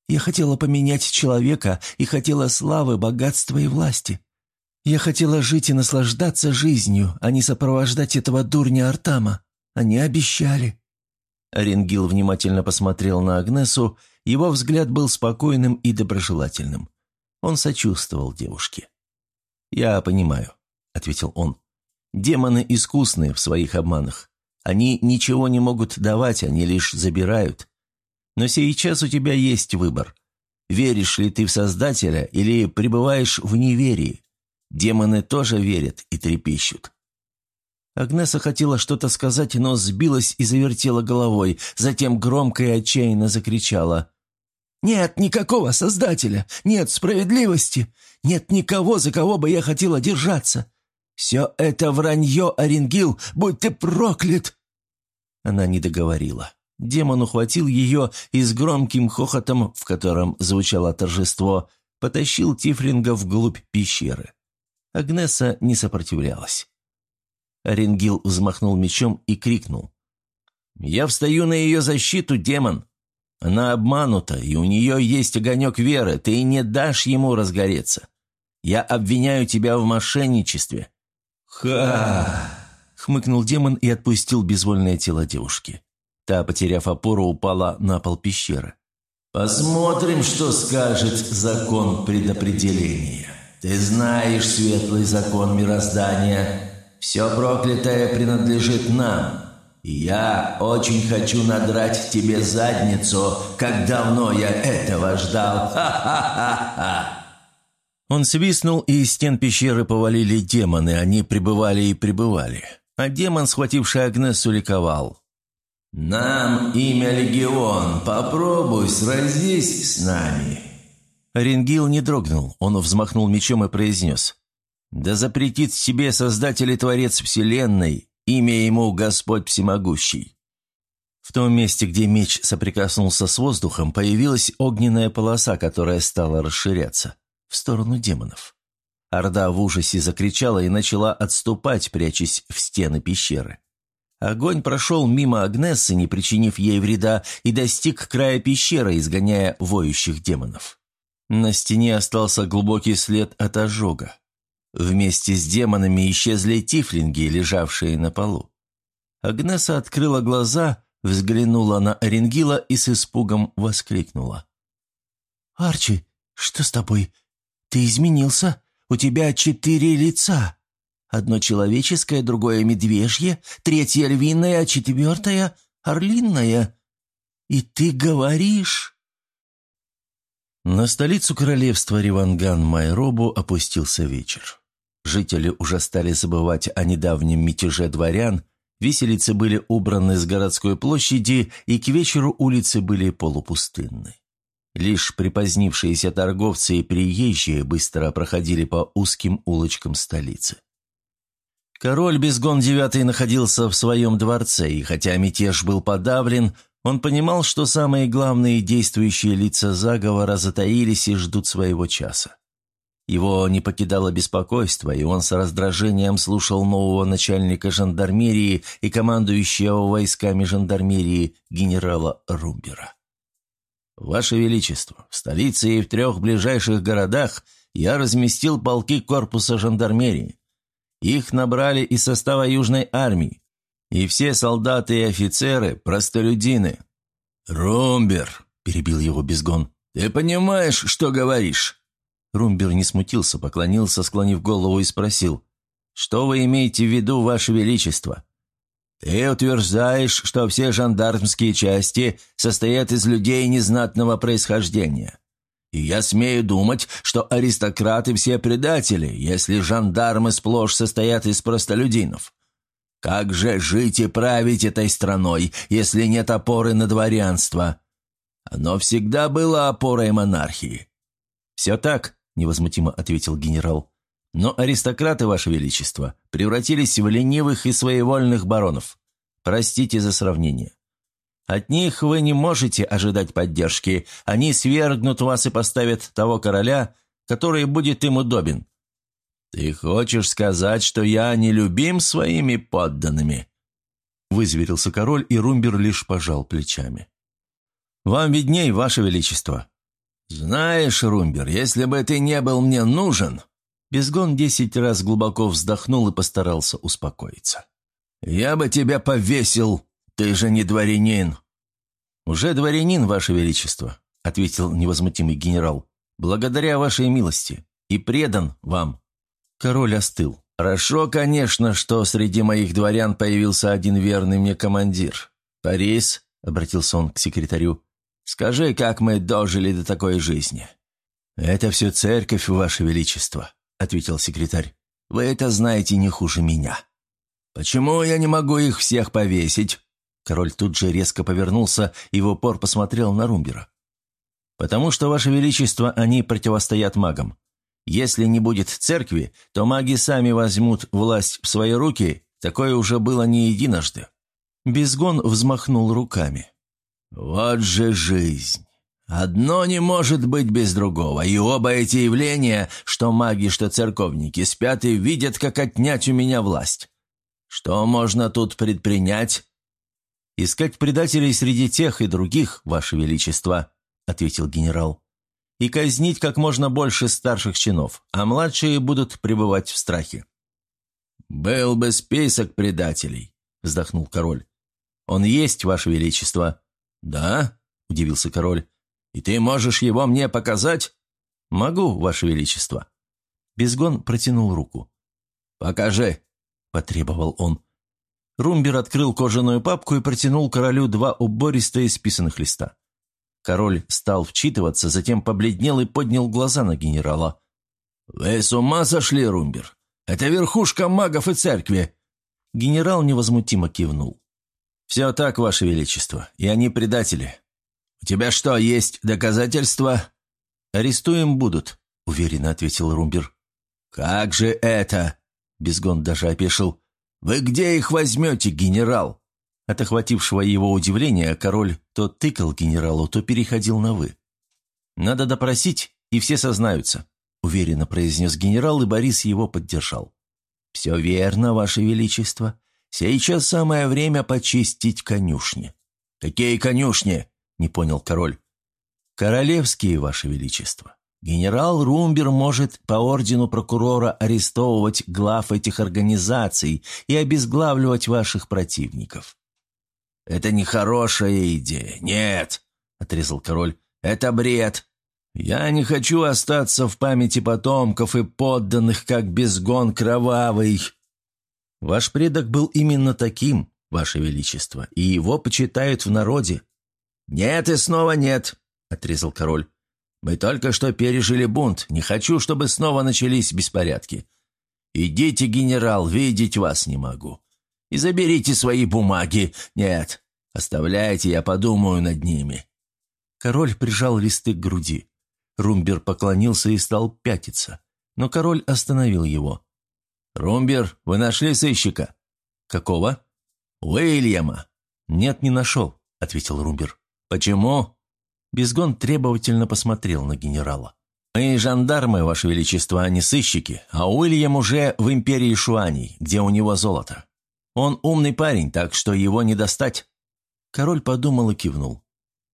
Я хотела поменять человека и хотела славы, богатства и власти. Я хотела жить и наслаждаться жизнью, а не сопровождать этого дурня Артама. Они обещали». Оренгил внимательно посмотрел на Агнесу, его взгляд был спокойным и доброжелательным. Он сочувствовал девушке. «Я понимаю», — ответил он. «Демоны искусны в своих обманах. Они ничего не могут давать, они лишь забирают. Но сейчас у тебя есть выбор. Веришь ли ты в Создателя или пребываешь в неверии? Демоны тоже верят и трепещут». Агнеса хотела что-то сказать, но сбилась и завертела головой, затем громко и отчаянно закричала. «Нет никакого Создателя! Нет справедливости! Нет никого, за кого бы я хотела держаться! Все это вранье, Оренгил, будь ты проклят!» Она не договорила. Демон ухватил ее и с громким хохотом, в котором звучало торжество, потащил Тифлинга вглубь пещеры. Агнеса не сопротивлялась. Оренгил взмахнул мечом и крикнул. «Я встаю на ее защиту, демон! Она обманута, и у нее есть огонек веры, ты не дашь ему разгореться. Я обвиняю тебя в мошенничестве». «Ха!» — хмыкнул демон и отпустил безвольное тело девушки. Та, потеряв опору, упала на пол пещеры. «Посмотрим, что скажет закон предопределения. Ты знаешь светлый закон мироздания. Все проклятое принадлежит нам. Я очень хочу надрать тебе задницу, как давно я этого ждал. Ха-ха-ха-ха!» Он свистнул, и из стен пещеры повалили демоны, они пребывали и пребывали. А демон, схвативший Агнесу, ликовал. «Нам имя Легион, попробуй, сразись с нами!» Ренгил не дрогнул, он взмахнул мечом и произнес. «Да запретит себе Создатель и Творец Вселенной, имя ему Господь Всемогущий». В том месте, где меч соприкоснулся с воздухом, появилась огненная полоса, которая стала расширяться в сторону демонов. Орда в ужасе закричала и начала отступать, прячась в стены пещеры. Огонь прошел мимо Агнессы, не причинив ей вреда, и достиг края пещеры, изгоняя воющих демонов. На стене остался глубокий след от ожога. Вместе с демонами исчезли тифлинги, лежавшие на полу. Агнеса открыла глаза, взглянула на Оренгила и с испугом воскликнула. «Арчи, что с тобой? «Ты изменился. У тебя четыре лица. Одно человеческое, другое медвежье, третье львиное, а четвертое орлиное. И ты говоришь...» На столицу королевства Риванган Майробу опустился вечер. Жители уже стали забывать о недавнем мятеже дворян, виселицы были убраны с городской площади, и к вечеру улицы были полупустынны. Лишь припозднившиеся торговцы и приезжие быстро проходили по узким улочкам столицы. Король Безгон IX находился в своем дворце, и хотя мятеж был подавлен, он понимал, что самые главные действующие лица заговора затаились и ждут своего часа. Его не покидало беспокойство, и он с раздражением слушал нового начальника жандармерии и командующего войсками жандармерии генерала Румбера. «Ваше Величество, в столице и в трех ближайших городах я разместил полки корпуса жандармерии. Их набрали из состава Южной армии, и все солдаты и офицеры – простолюдины». «Румбер», – перебил его Безгон, – «ты понимаешь, что говоришь?» Румбер не смутился, поклонился, склонив голову и спросил, «Что вы имеете в виду, Ваше Величество?» «Ты утверждаешь, что все жандармские части состоят из людей незнатного происхождения. И я смею думать, что аристократы все предатели, если жандармы сплошь состоят из простолюдинов. Как же жить и править этой страной, если нет опоры на дворянство? Оно всегда было опорой монархии». «Все так», — невозмутимо ответил генерал. Но аристократы, Ваше Величество, превратились в ленивых и своевольных баронов. Простите за сравнение. От них вы не можете ожидать поддержки. Они свергнут вас и поставят того короля, который будет им удобен. Ты хочешь сказать, что я не любим своими подданными?» Вызверился король, и Румбер лишь пожал плечами. «Вам видней, Ваше Величество». «Знаешь, Румбер, если бы ты не был мне нужен, Безгон десять раз глубоко вздохнул и постарался успокоиться. «Я бы тебя повесил, ты же не дворянин!» «Уже дворянин, Ваше Величество», — ответил невозмутимый генерал, «благодаря вашей милости и предан вам». Король остыл. «Хорошо, конечно, что среди моих дворян появился один верный мне командир. Парис», — обратился он к секретарю, — «скажи, как мы дожили до такой жизни?» «Это все церковь, Ваше Величество», ответил секретарь. «Вы это знаете не хуже меня». «Почему я не могу их всех повесить?» Король тут же резко повернулся и в упор посмотрел на Румбера. «Потому что, Ваше Величество, они противостоят магам. Если не будет церкви, то маги сами возьмут власть в свои руки, такое уже было не единожды». Безгон взмахнул руками. «Вот же жизнь! Одно не может быть без другого, и оба эти явления, что маги, что церковники, спят и видят, как отнять у меня власть. Что можно тут предпринять?» «Искать предателей среди тех и других, Ваше Величество», — ответил генерал. «И казнить как можно больше старших чинов, а младшие будут пребывать в страхе». «Был бы список предателей», — вздохнул король. «Он есть, Ваше Величество». «Да?» — удивился король. «И ты можешь его мне показать?» «Могу, Ваше Величество». Безгон протянул руку. «Покажи», — потребовал он. Румбер открыл кожаную папку и протянул королю два убористо исписанных листа. Король стал вчитываться, затем побледнел и поднял глаза на генерала. «Вы с ума сошли, Румбер? Это верхушка магов и церкви!» Генерал невозмутимо кивнул. «Все так, Ваше Величество, и они предатели. У тебя что, есть доказательства?» «Арестуем будут», — уверенно ответил Румбер. «Как же это?» — Безгон даже опешил. «Вы где их возьмете, генерал?» От охватившего его удивления король то тыкал генералу, то переходил на «вы». «Надо допросить, и все сознаются», — уверенно произнес генерал, и Борис его поддержал. «Все верно, Ваше Величество. Сейчас самое время почистить конюшни». «Какие конюшни?» — не понял король. «Королевские, Ваше Величество. Генерал Румбер может по ордену прокурора арестовывать глав этих организаций и обезглавливать ваших противников». «Это нехорошая идея. Нет», — отрезал король, — «это бред. Я не хочу остаться в памяти потомков и подданных, как безгон кровавый». «Ваш предок был именно таким, Ваше Величество, и его почитают в народе». «Нет и снова нет», — отрезал король. Мы только что пережили бунт. Не хочу, чтобы снова начались беспорядки. Идите, генерал, видеть вас не могу. И заберите свои бумаги. Нет, оставляйте, я подумаю над ними». Король прижал листы к груди. Румбер поклонился и стал пятиться. Но король остановил его. «Румбер, вы нашли сыщика?» «Какого?» «Уильяма». «Нет, не нашел», — ответил Румбер. «Почему?» Безгон требовательно посмотрел на генерала. «Мы жандармы, Ваше Величество, а не сыщики, а Уильям уже в империи Шуаней, где у него золото. Он умный парень, так что его не достать». Король подумал и кивнул.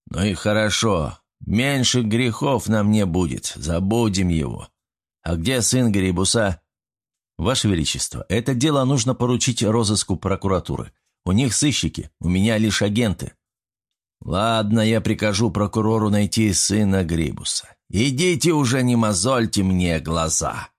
«Ну и хорошо. Меньше грехов нам не будет. Забудем его. А где сын Грибуса?» «Ваше Величество, это дело нужно поручить розыску прокуратуры. У них сыщики, у меня лишь агенты». «Ладно, я прикажу прокурору найти сына Грибуса. Идите уже, не мозольте мне глаза!»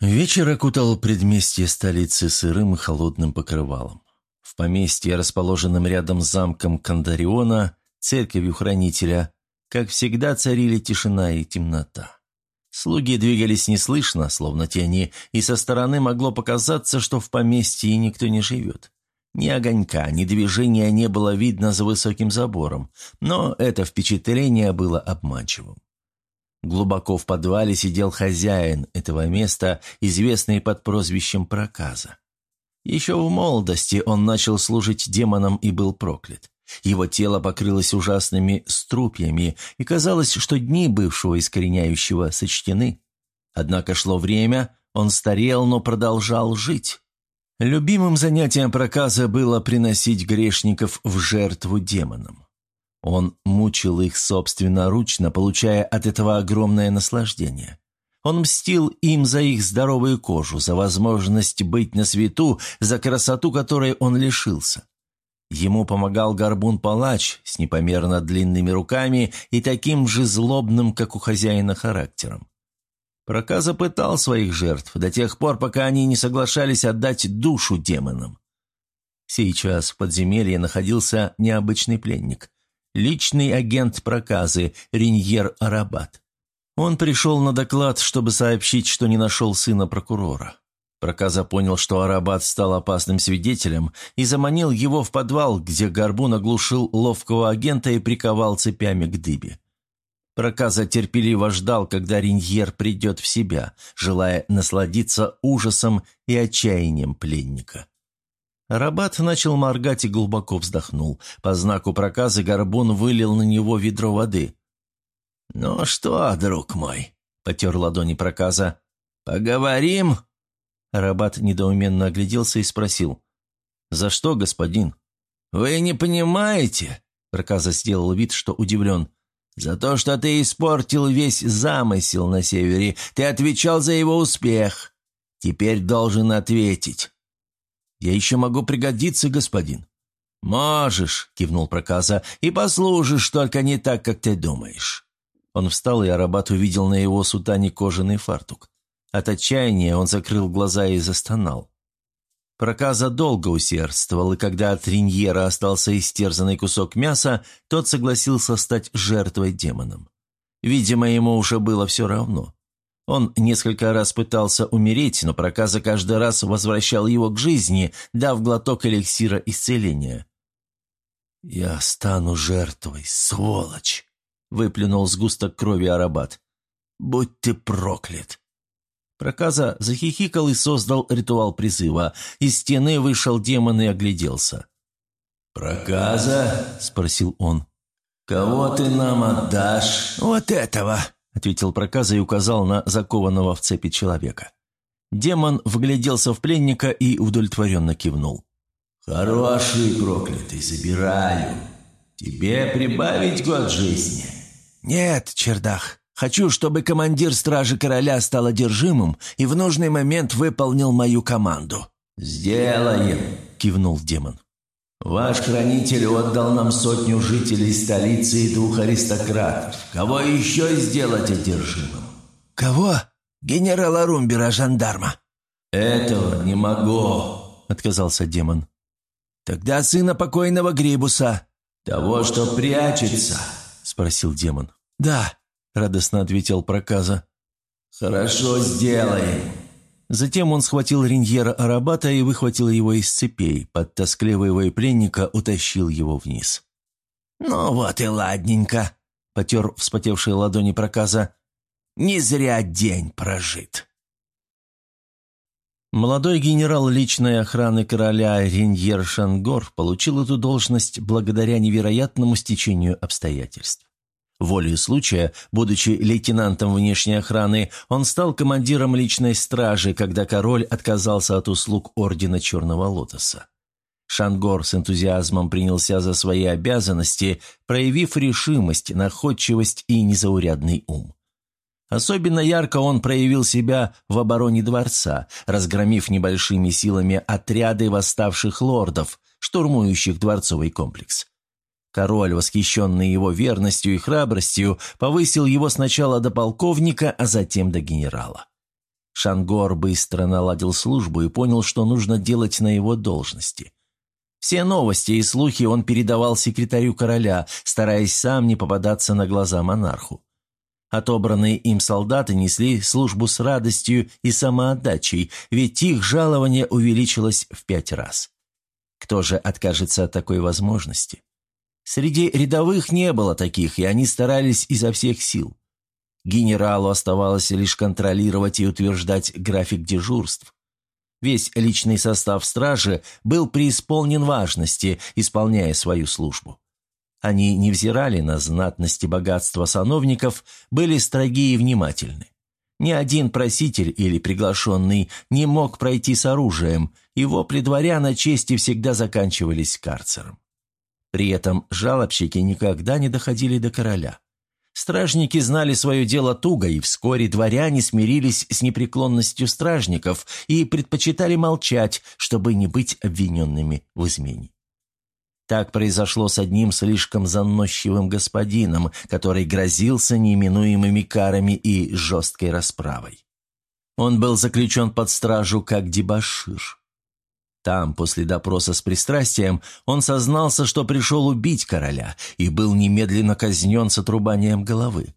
Вечер окутал предместье столицы сырым и холодным покрывалом. В поместье, расположенном рядом с замком Кандариона, церковью хранителя, как всегда царили тишина и темнота. Слуги двигались неслышно, словно тени, и со стороны могло показаться, что в поместье никто не живет. Ни огонька, ни движения не было видно за высоким забором, но это впечатление было обманчивым. Глубоко в подвале сидел хозяин этого места, известный под прозвищем Проказа. Еще в молодости он начал служить демонам и был проклят. Его тело покрылось ужасными струпьями, и казалось, что дни бывшего искореняющего сочтены. Однако шло время, он старел, но продолжал жить. Любимым занятием проказа было приносить грешников в жертву демонам. Он мучил их собственноручно, получая от этого огромное наслаждение. Он мстил им за их здоровую кожу, за возможность быть на свету, за красоту, которой он лишился. Ему помогал горбун-палач с непомерно длинными руками и таким же злобным, как у хозяина, характером. Проказа пытал своих жертв до тех пор, пока они не соглашались отдать душу демонам. Сейчас в подземелье находился необычный пленник. Личный агент проказы Риньер Арабат. Он пришел на доклад, чтобы сообщить, что не нашел сына прокурора. Проказа понял, что Арабат стал опасным свидетелем и заманил его в подвал, где Горбун оглушил ловкого агента и приковал цепями к дыбе. Проказа терпеливо ждал, когда Риньер придет в себя, желая насладиться ужасом и отчаянием пленника. Рабат начал моргать и глубоко вздохнул. По знаку проказа Горбун вылил на него ведро воды. «Ну что, друг мой?» — потер ладони проказа. «Поговорим?» Рабат недоуменно огляделся и спросил. «За что, господин? «Вы не понимаете?» Проказа сделал вид, что удивлен. «За то, что ты испортил весь замысел на севере, ты отвечал за его успех. Теперь должен ответить». «Я еще могу пригодиться, господин». «Можешь», — кивнул проказа, — «и послужишь, только не так, как ты думаешь». Он встал, и Арабат увидел на его сутане кожаный фартук. От отчаяния он закрыл глаза и застонал. Проказа долго усердствовал, и когда от Риньера остался истерзанный кусок мяса, тот согласился стать жертвой демоном. Видимо, ему уже было все равно. Он несколько раз пытался умереть, но проказа каждый раз возвращал его к жизни, дав глоток эликсира исцеления. «Я стану жертвой, сволочь!» — выплюнул сгусток крови Арабат. «Будь ты проклят!» Проказа захихикал и создал ритуал призыва. Из стены вышел демон и огляделся. «Проказа?» – спросил он. «Кого ты нам отдашь?» «Вот этого!» – ответил проказа и указал на закованного в цепи человека. Демон вгляделся в пленника и удовлетворенно кивнул. «Хороший проклятый, забираю. Тебе прибавить год жизни?» «Нет, чердах, Хочу, чтобы командир стражи короля стал одержимым и в нужный момент выполнил мою команду». «Сделаем», — кивнул демон. «Ваш хранитель отдал нам сотню жителей столицы и двух аристократов. Кого еще сделать одержимым?» «Кого? Генерала Румбера, жандарма». «Этого не могу», — отказался демон. «Тогда сына покойного Грибуса». «Того, что прячется?» — спросил демон. «Да», – радостно ответил проказа. «Хорошо сделаем». Затем он схватил Риньера Арабата и выхватил его из цепей, подтаскливая пленника, утащил его вниз. «Ну вот и ладненько», — потер вспотевшие ладони проказа. «Не зря день прожит». Молодой генерал личной охраны короля Риньер Шангор получил эту должность благодаря невероятному стечению обстоятельств. Волею случая, будучи лейтенантом внешней охраны, он стал командиром личной стражи, когда король отказался от услуг Ордена Черного Лотоса. Шангор с энтузиазмом принялся за свои обязанности, проявив решимость, находчивость и незаурядный ум. Особенно ярко он проявил себя в обороне дворца, разгромив небольшими силами отряды восставших лордов, штурмующих дворцовый комплекс. Король, восхищенный его верностью и храбростью, повысил его сначала до полковника, а затем до генерала. Шангор быстро наладил службу и понял, что нужно делать на его должности. Все новости и слухи он передавал секретарю короля, стараясь сам не попадаться на глаза монарху. Отобранные им солдаты несли службу с радостью и самоотдачей, ведь их жалование увеличилось в пять раз. Кто же откажется от такой возможности? Среди рядовых не было таких, и они старались изо всех сил. Генералу оставалось лишь контролировать и утверждать график дежурств. Весь личный состав стражи был преисполнен важности, исполняя свою службу. Они не взирали на знатность и богатство сановников, были строги и внимательны. Ни один проситель или приглашенный не мог пройти с оружием, его при на чести всегда заканчивались карцером. При этом жалобщики никогда не доходили до короля. Стражники знали свое дело туго, и вскоре дворяне смирились с непреклонностью стражников и предпочитали молчать, чтобы не быть обвиненными в измене. Так произошло с одним слишком заносчивым господином, который грозился неименуемыми карами и жесткой расправой. Он был заключен под стражу как дебошир. Там, после допроса с пристрастием, он сознался, что пришел убить короля и был немедленно казнен с отрубанием головы.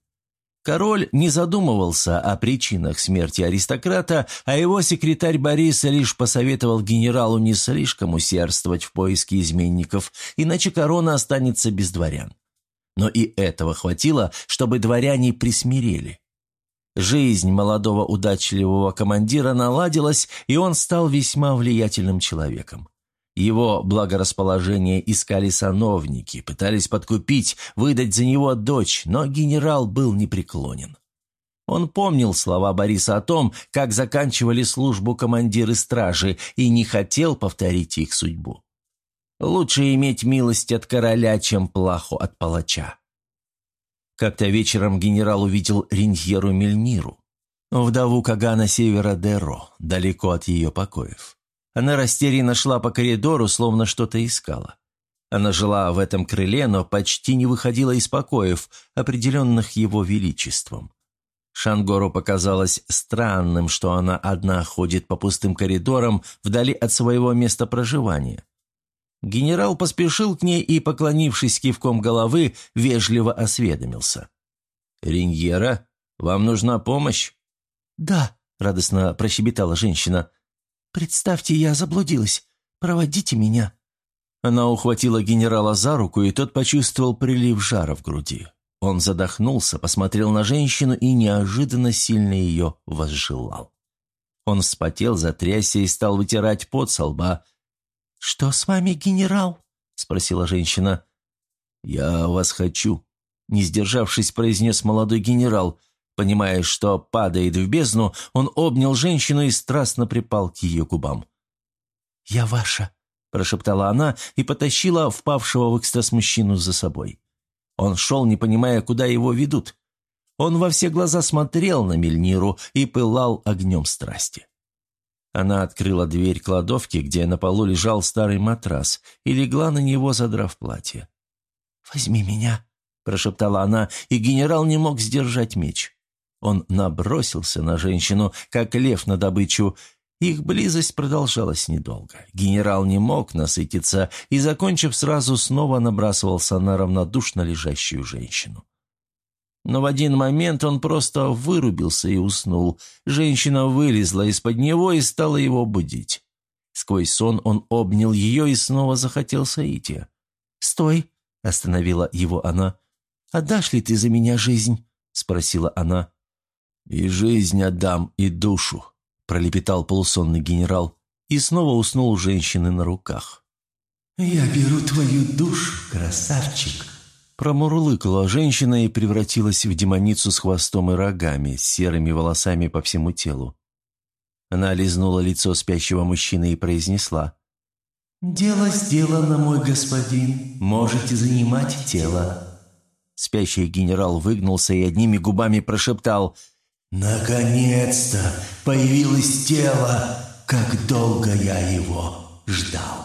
Король не задумывался о причинах смерти аристократа, а его секретарь Борис лишь посоветовал генералу не слишком усердствовать в поиске изменников, иначе корона останется без дворян. Но и этого хватило, чтобы дворяне присмирели. Жизнь молодого удачливого командира наладилась, и он стал весьма влиятельным человеком. Его благорасположение искали сановники, пытались подкупить, выдать за него дочь, но генерал был непреклонен. Он помнил слова Бориса о том, как заканчивали службу командиры стражи, и не хотел повторить их судьбу. Лучше иметь милость от короля, чем плаху от палача. Как-то вечером генерал увидел Риньеру Мельниру, вдову Кагана Севера Деро, далеко от ее покоев. Она растерянно шла по коридору, словно что-то искала. Она жила в этом крыле, но почти не выходила из покоев, определенных его величеством. Шангору показалось странным, что она одна ходит по пустым коридорам вдали от своего места проживания. Генерал поспешил к ней и, поклонившись кивком головы, вежливо осведомился. «Риньера, вам нужна помощь?» «Да», — радостно прощебетала женщина. «Представьте, я заблудилась. Проводите меня». Она ухватила генерала за руку, и тот почувствовал прилив жара в груди. Он задохнулся, посмотрел на женщину и неожиданно сильно ее возжелал. Он вспотел, затрясся и стал вытирать пот со лба. «Что с вами, генерал?» — спросила женщина. «Я вас хочу», — не сдержавшись, произнес молодой генерал. Понимая, что падает в бездну, он обнял женщину и страстно припал к ее губам. «Я ваша», — прошептала она и потащила впавшего в экстаз мужчину за собой. Он шел, не понимая, куда его ведут. Он во все глаза смотрел на Мельниру и пылал огнем страсти. Она открыла дверь кладовки, где на полу лежал старый матрас, и легла на него, задрав платье. «Возьми меня», – прошептала она, и генерал не мог сдержать меч. Он набросился на женщину, как лев на добычу, их близость продолжалась недолго. Генерал не мог насытиться и, закончив сразу, снова набрасывался на равнодушно лежащую женщину. Но в один момент он просто вырубился и уснул. Женщина вылезла из-под него и стала его будить. Сквозь сон он обнял ее и снова захотел сойти. «Стой!» – остановила его она. «Отдашь ли ты за меня жизнь?» – спросила она. «И жизнь отдам, и душу», – пролепетал полусонный генерал и снова уснул женщины на руках. «Я беру твою душу, красавчик», – промурлыкала женщина и превратилась в демоницу с хвостом и рогами, с серыми волосами по всему телу. Она лизнула лицо спящего мужчины и произнесла. «Дело сделано, мой господин. Можете занимать тело». Спящий генерал выгнулся и одними губами прошептал – «Наконец-то появилось тело, как долго я его ждал».